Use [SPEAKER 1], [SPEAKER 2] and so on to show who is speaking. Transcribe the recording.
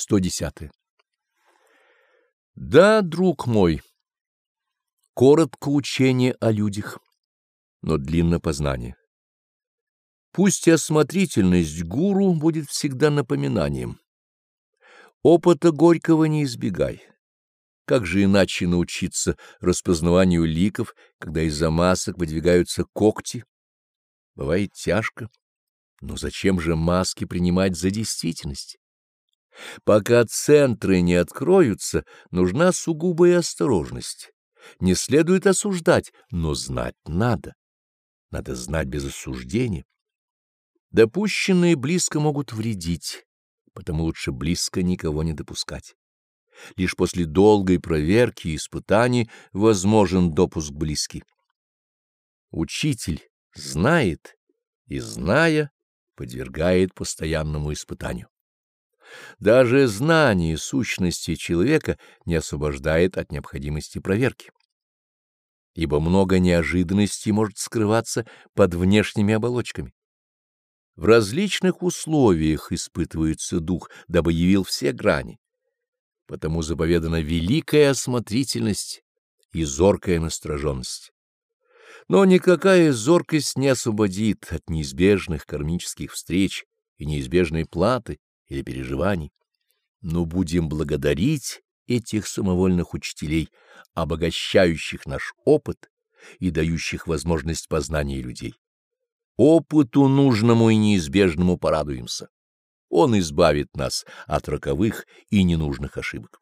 [SPEAKER 1] 110. Да, друг мой, коротко учение о людях, но длинно познание. Пусть осмотрительность гуру будет всегда напоминанием. Опыта горького не избегай. Как же иначе научиться распознаванию ликов, когда из-за масок выдвигаются когти? Бывает тяжко, но зачем же маски принимать за действительность? Пока центры не откроются, нужна сугубая осторожность. Не следует осуждать, но знать надо. Надо знать без осуждения. Допущенные близко могут вредить, потому лучше близко никого не допускать. Лишь после долгой проверки и испытаний возможен допуск близкий. Учитель знает и, зная, подвергает постоянному испытанию. Даже знание сущности человека не освобождает от необходимости проверки. Ибо много неожиданностей может скрываться под внешними оболочками. В различных условиях испытывается дух, дабы явил все грани. Потому заповедана великая осмотрительность и зоркая настороженность. Но никакая зоркость не освободит от неизбежных кармических встреч и неизбежной платы, или переживаний, но будем благодарить этих самовольных учителей, обогащающих наш опыт и дающих возможность познания людей. Опыту нужному и неизбежному порадуемся. Он избавит нас от роковых и ненужных ошибок.